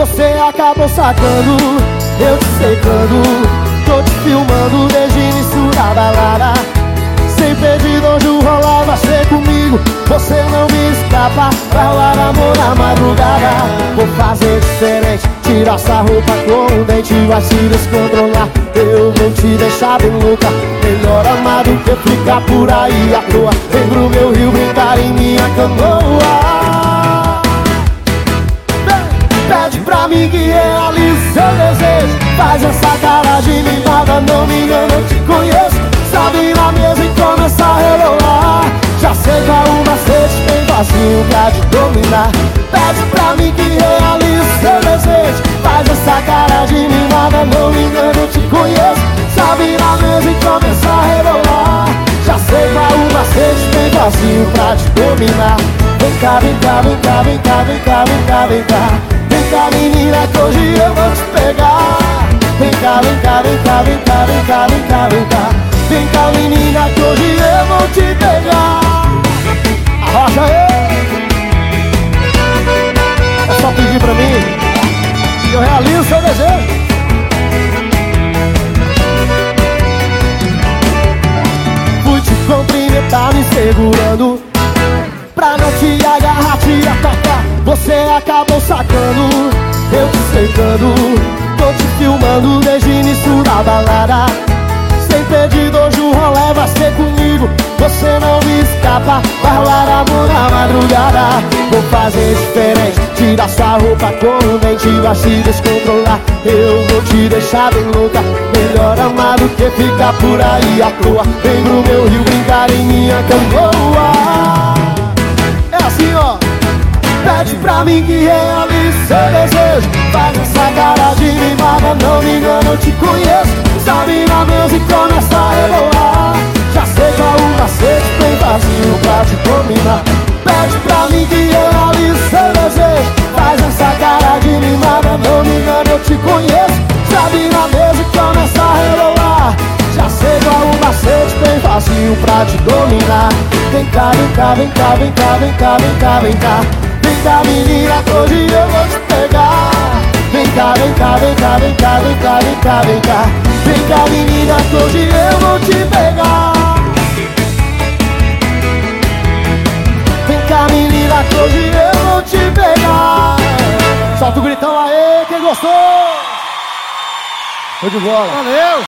acabou sacando Eu te secando. Tô te filmando desde início da balada. Sem pedir onde rolar você comigo. Você não me escapa rolar amor na madrugada. Vou fazer diferente Tira essa roupa com o dente Vai se descontrolar. Eu vou te deixar bem louca Melhor amado que ficar por aí à toa. Vem pro meu rio brincar em minha canoa vazio pra te dominar Pede pra mim que realize seu desejo Faz essa cara de mimada, não me engano, te conheço Sabe na mesa e começa a rebolar Já sei é um macete bem vazio pra te dominar Vem cá, vem cá, vem cá, vem cá, vem cá, vem cá, vem cá Vem cá menina que hoje eu vou te pegar Vem cá, vem cá, vem cá, vem cá, vem cá, vem cá, vem cá Vem cá menina que hoje eu vou te pegar eu realizo seu desejo. Fui te cumprimentar me segurando. Pra não te agarrar, te atacar. Você acabou sacando. Eu te secando Tô te filmando desde o início da balada. Sem pedido hoje o rolê vai ser comigo. Você não me escapa. Vai rolar amor na madrugada. Vou fazer diferente Tira sua roupa dente Vai se descontrolar. Eu vou te deixar bem louca. Melhor amado que ficar por aí à toa. Vem pro meu rio brincar em minha canoa. Assim, ó. Pede pra mim que realize seu desejo. Faz essa cara de mimada, não me engano, eu te conheço. Sabe na mesa e começa a rebolar. Já sei qual o macete bem vazio pra te dominar te conheço Sabe na mesa e começa a rebolar Já sei qual o macete bem vazio pra te dominar Vem cá, vem cá, vem cá, vem cá, vem cá, vem cá, vem cá Vem cá menina que hoje eu vou te pegar Vem cá, vem cá, vem cá, vem cá, vem cá, vem cá, vem cá Vem cá menina que hoje eu vou te pegar Vem cá menina que hoje eu vou te pegar Solta o gritão aí, gostou? Show de bola Valeu!